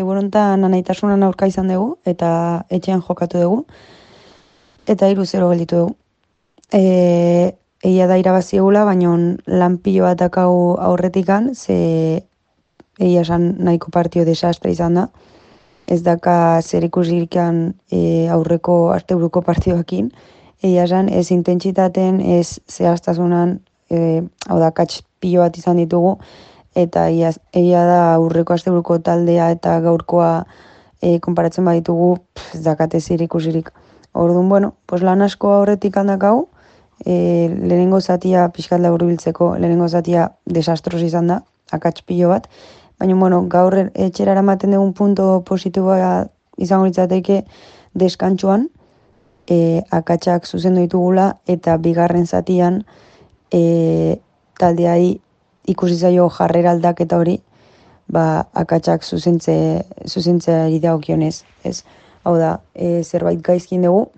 Aste burontan anaitasunan aurka izan dugu eta etxean jokatu dugu. Eta hiru zero gelditu dugu. E, egia da irabazi egula, baina lan pilo bat dakau aurretikan, ze egia esan nahiko partio desastre izan da. Ez daka zer ikusirikan e, aurreko asteburuko partioakin. Egia esan ez intentsitaten, ez zehaztasunan, e, hau da, katx pilo bat izan ditugu eta egia da aurreko asteburuko taldea eta gaurkoa e, konparatzen baditugu ez dakate ikusirik. Orduan, bueno, pues lan asko aurretik handak hau, e, lehenengo zatia pixkat labur biltzeko, lehenengo zatia desastros izan da, akats pilo bat, baina, bueno, gaur etxera eramaten dugun punto positiboa izango litzateke deskantxuan, e, akatsak zuzendu ditugula eta bigarren zatian e, taldeai ikusi zaio jarrera aldaketa hori, ba, akatsak zuzentze, zuzentzea dagokionez, ez? Hau da, e, zerbait gaizkin dugu,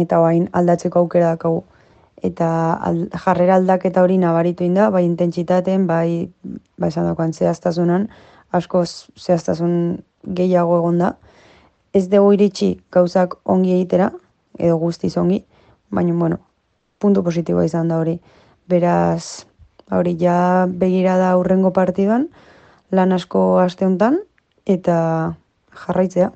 eta bain aldatzeko aukera dakagu. Eta al, jarrera aldaketa hori nabaritu inda, bai intentsitaten, bai, bai esan dagoan zehaztasunan, asko zehaztasun gehiago egon da. Ez dugu iritsi gauzak ongi egitera, edo guztiz ongi, baina, bueno, puntu positiboa izan da hori. Beraz, hori ja begira da urrengo partidan, lan asko aste hontan eta jarraitzea.